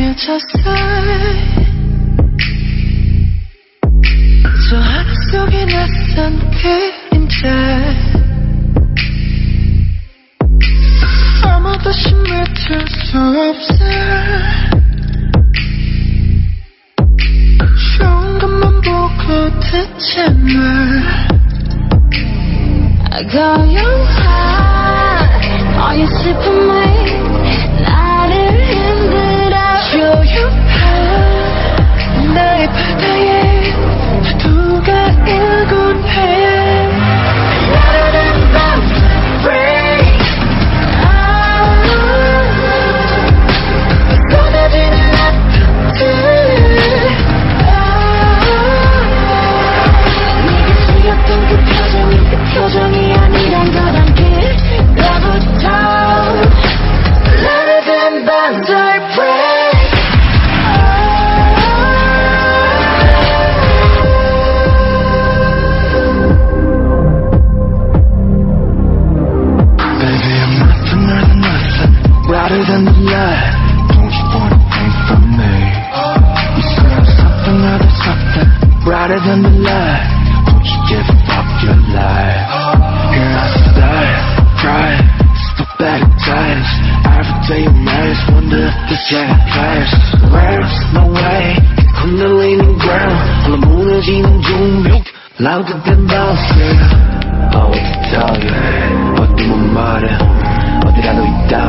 강해졌어 저 하늘 속에 낯선 그림자 아무도 심을 틀수 없어 좋은 것만 보고 듣잖아 고요한 너의 슬픔이 Brighter than the light Don't you give up your life Here I start, cry Step back at times Every day your eyes wonder if this ain't a place Words, no way 흔들리는 ground 흘러 무너지는 중력 Louder than bounce Oh, what to tell you 어디 못 말해 어디라도 있다면